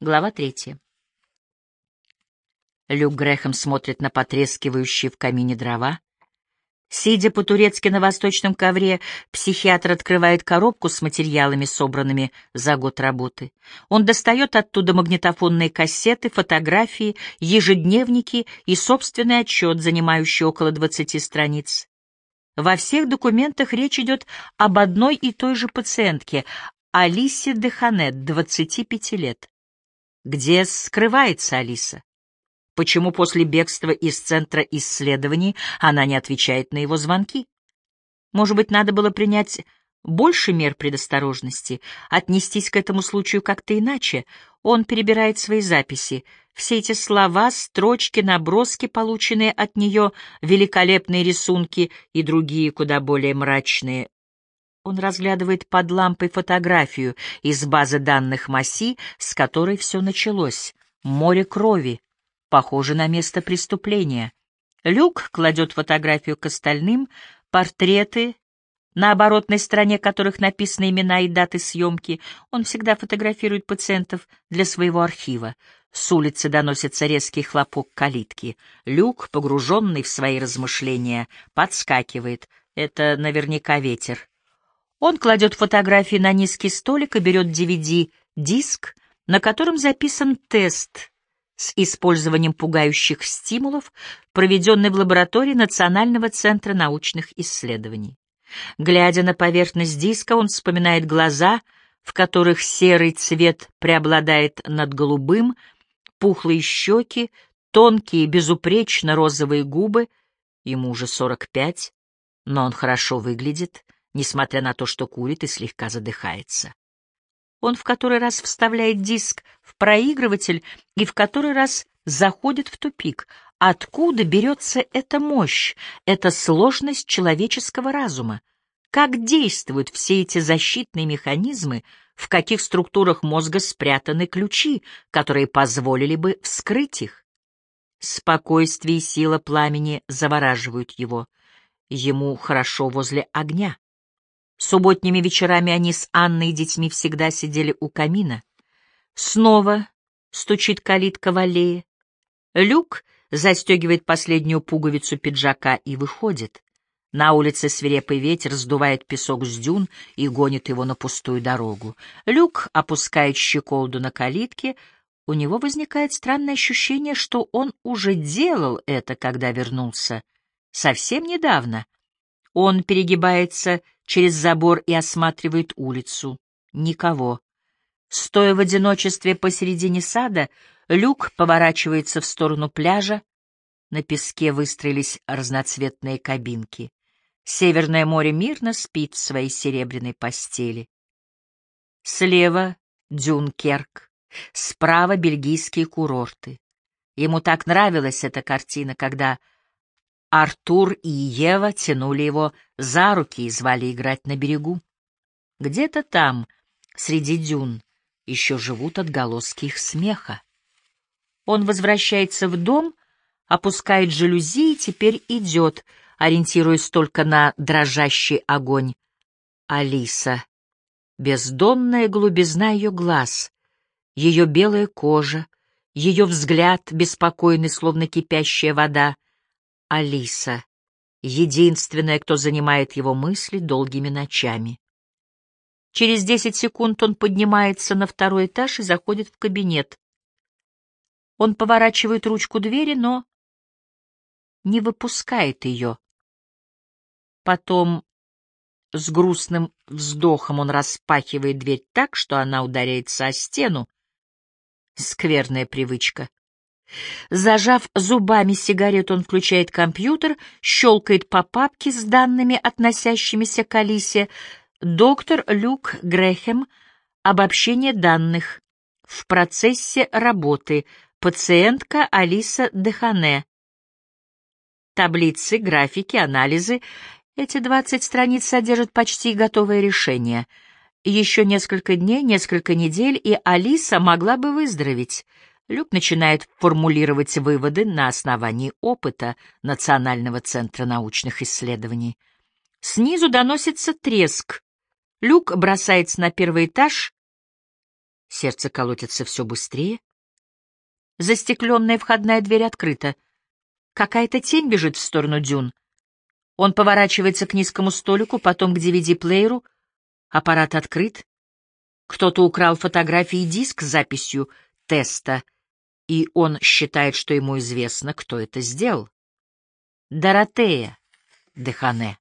Глава третья. Люк Грэхэм смотрит на потрескивающие в камине дрова. Сидя по-турецки на восточном ковре, психиатр открывает коробку с материалами, собранными за год работы. Он достает оттуда магнитофонные кассеты, фотографии, ежедневники и собственный отчет, занимающий около 20 страниц. Во всех документах речь идет об одной и той же пациентке, Алисе Деханет, 25 лет. Где скрывается Алиса? Почему после бегства из центра исследований она не отвечает на его звонки? Может быть, надо было принять больше мер предосторожности, отнестись к этому случаю как-то иначе. Он перебирает свои записи. Все эти слова, строчки, наброски, полученные от нее, великолепные рисунки и другие куда более мрачные. Он разглядывает под лампой фотографию из базы данных Маси, с которой все началось. Море крови. Похоже на место преступления. Люк кладет фотографию к остальным, портреты, на оборотной стороне которых написаны имена и даты съемки. Он всегда фотографирует пациентов для своего архива. С улицы доносится резкий хлопок калитки. Люк, погруженный в свои размышления, подскакивает. Это наверняка ветер. Он кладет фотографии на низкий столик и берет DVD-диск, на котором записан тест с использованием пугающих стимулов, проведенный в лаборатории Национального центра научных исследований. Глядя на поверхность диска, он вспоминает глаза, в которых серый цвет преобладает над голубым, пухлые щеки, тонкие, безупречно розовые губы. Ему уже 45, но он хорошо выглядит — несмотря на то, что курит и слегка задыхается. Он в который раз вставляет диск в проигрыватель и в который раз заходит в тупик. Откуда берется эта мощь, эта сложность человеческого разума? Как действуют все эти защитные механизмы, в каких структурах мозга спрятаны ключи, которые позволили бы вскрыть их? Спокойствие и сила пламени завораживают его. Ему хорошо возле огня. Субботними вечерами они с Анной и детьми всегда сидели у камина. Снова стучит калитка в аллее. Люк застегивает последнюю пуговицу пиджака и выходит. На улице свирепый ветер сдувает песок с дюн и гонит его на пустую дорогу. Люк опускает щеколду на калитке. У него возникает странное ощущение, что он уже делал это, когда вернулся. Совсем недавно. Он перегибается через забор и осматривает улицу. Никого. Стоя в одиночестве посередине сада, Люк поворачивается в сторону пляжа. На песке выстроились разноцветные кабинки. Северное море мирно спит в своей серебряной постели. Слева — Дюнкерк, справа — бельгийские курорты. Ему так нравилась эта картина, когда Артур и Ева тянули его за руки и звали играть на берегу. Где-то там, среди дюн, еще живут отголоски их смеха. Он возвращается в дом, опускает жалюзи и теперь идет, ориентируясь только на дрожащий огонь. Алиса. Бездонная глубизна ее глаз, ее белая кожа, ее взгляд, беспокойный, словно кипящая вода — Алиса, единственная, кто занимает его мысли долгими ночами. Через десять секунд он поднимается на второй этаж и заходит в кабинет. Он поворачивает ручку двери, но не выпускает ее. Потом с грустным вздохом он распахивает дверь так, что она ударяется о стену. Скверная привычка. Зажав зубами сигарету, он включает компьютер, щелкает по папке с данными, относящимися к Алисе. Доктор Люк Грэхэм. Обобщение данных. В процессе работы. Пациентка Алиса Дехане. Таблицы, графики, анализы. Эти 20 страниц содержат почти готовое решение. Еще несколько дней, несколько недель, и Алиса могла бы выздороветь. Люк начинает формулировать выводы на основании опыта Национального центра научных исследований. Снизу доносится треск. Люк бросается на первый этаж Сердце колотится все быстрее. Застекленная входная дверь открыта. Какая-то тень бежит в сторону дюн. Он поворачивается к низкому столику, потом к DVD-плееру. Аппарат открыт. Кто-то украл фотографии и диск с записью теста, и он считает, что ему известно, кто это сделал. Доротея Дехане.